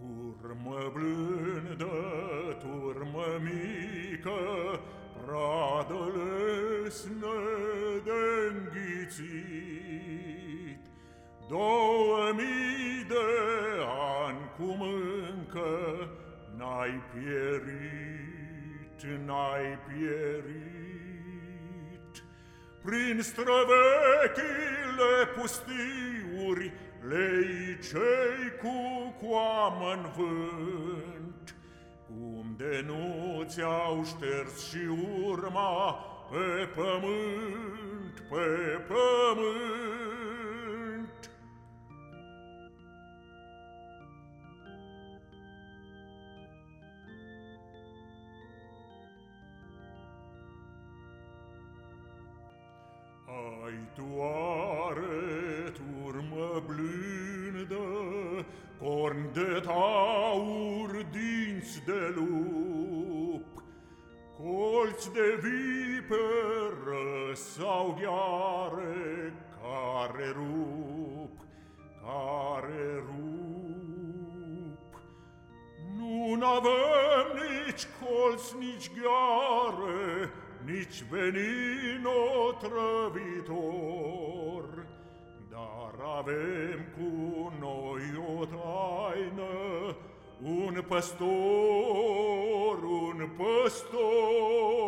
Turmă blândă, turmă mică, pradă lesnă de înghițit. Două mii de ani cum încă n-ai pierit, n-ai pierit. Prin străvechile pustiuri Lei cei cu coamă în vânt, Cum de nu ți-au șters și urma Pe pământ, pe pământ. Ai tu taur, dinți de lup, Colți de viperă sau gheare Care rup, care rup. Nu n-avem nici colți, nici gheare, nici venin otrăvitor, Dar avem cu noi o taină, Un păstor, un păstor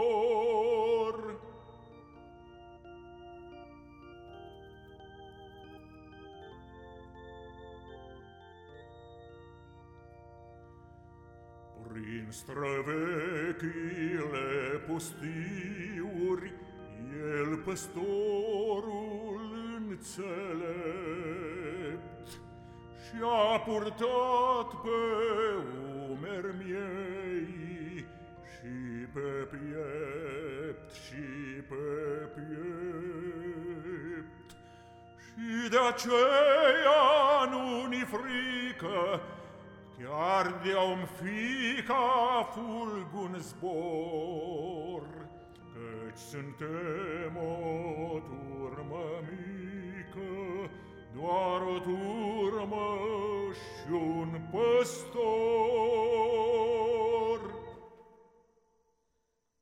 Prin străvechile pustiuri El păstorul înțeles. Și-a purtat pe umeri miei Și pe piept, și pe piept, Și de aceea nu-ni frică, Chiar de-om fi ca fulgun zbor, Căci suntem justo.